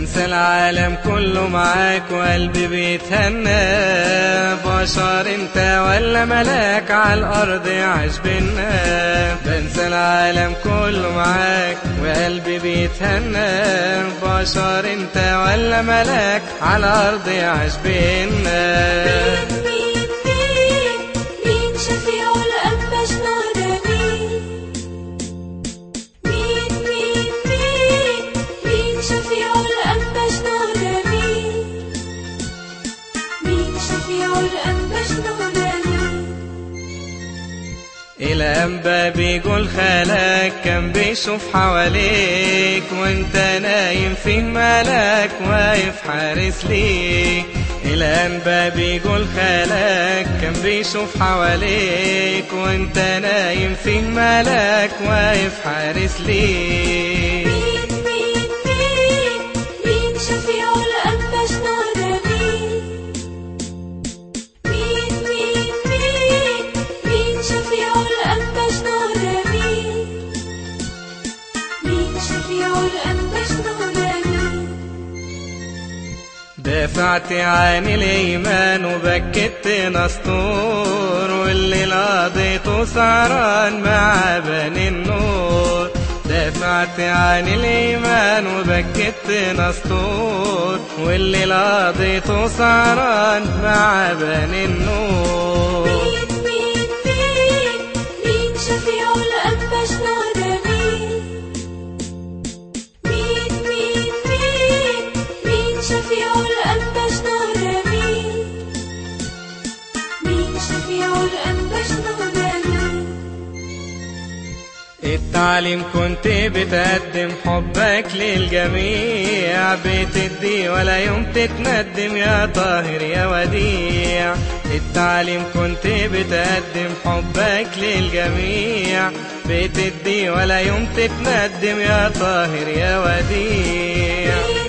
بنسى العالم كله معاك وقلبي بيتهنى بشر أنت ولا ملاك على الأرض عاش بينا. بنسى العالم كله معاك وقلبي بيتهنى بشر أنت ولا ملاك على الأرض عاش بينا. شفيع شفيع ده مين الأنبا خالك كان بيشوف حواليك وأنت نايم في مالك واقف حارس ليك. الأنبا بيقول خالك كان بيشوف حواليك وأنت نايم في مالك واقف حارس ليك. دافعت عن الإيمان وبكت نسطور واللي قضيته سهران مع بني النور. دافعت عن الإيمان وبكت نسطور واللي قضيته سهران مع بني النور. شفيع الأنبشنا ده مين مين شفيع الأنبشنا ده مين التعليم كنت بتقدم حبك للجميع. بتدي ولا يوم تتندم يا طاهر يا وديع. التعليم كنت بتقدم حبك للجميع. بتدي ولا يوم تتندم يا طاهر يا وديع.